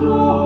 Jesus.